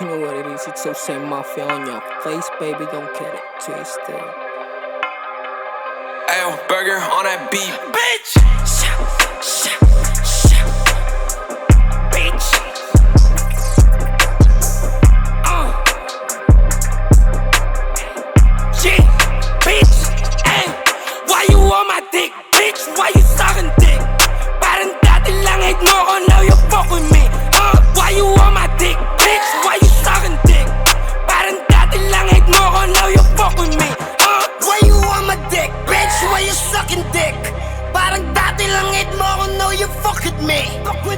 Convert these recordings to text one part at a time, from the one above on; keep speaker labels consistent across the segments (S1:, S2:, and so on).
S1: You know what it is, it's so same mafia on your face, baby, don't get it twisted.
S2: Ayo, burger on that beat.
S3: Bitch! Bitch! Parang dati lang hate mo
S4: ako, now you fuck with me.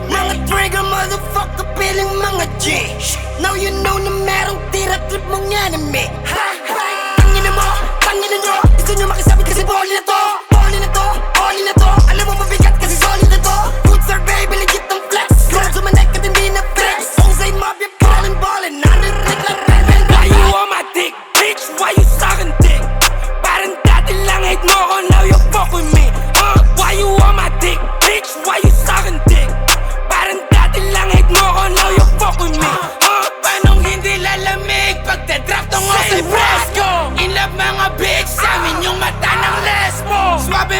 S4: Mga trigger, motherfucker, piling mga G. Now you know na merong tira trip mong enemy. Ha? Tangina mo, tangina nyo. Gusto nyo makisabit kasi boli na to. Boli na to, boli na to. Alam mo mabigat kasi solid na to. Good sir, baby, legit ang flex. Gold sa manek at hindi na flex. Hussein Mafia, ballin' ballin' Narinig lang, bang,
S3: Why you on my dick? Bitch, why you sucking dick? Parang dati lang hate mo ko, now you fuck with me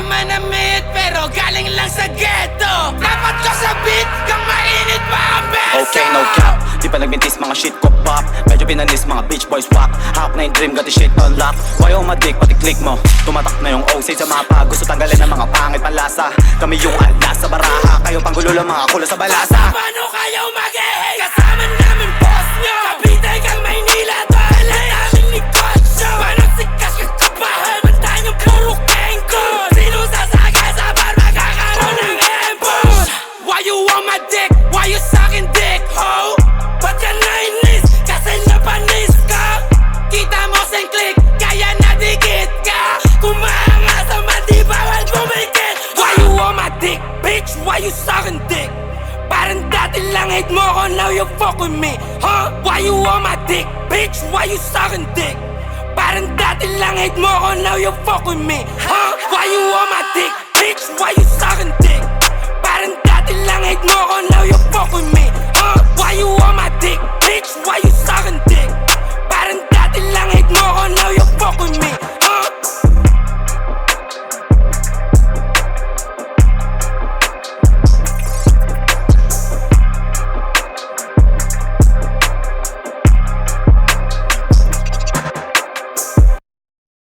S3: manamit, pero galing lang sa ghetto. Dapat ko sa beat, kang mainit pa ang beso.
S5: Okay, no cap. Di pa nagbintis mga shit ko pop. Medyo pinanis mga bitch boys whack. Hawak na yung dream, got the shit unlock Why on my dick, pati click mo. Tumatak na yung OC sa mapa Gusto tanggalin ang mga pangit panlasa Kami yung alas sa baraha. Kayo panggulo lang mga kulo sa balasa.
S3: Paano kayo mag-ehey? Why you sucking dick? Parang dati lang hate mo ko, now you fuck with me Huh? Why you on my dick? Bitch, why you sucking dick? Parang dati lang hate mo ko, now you fuck with me Huh? Why you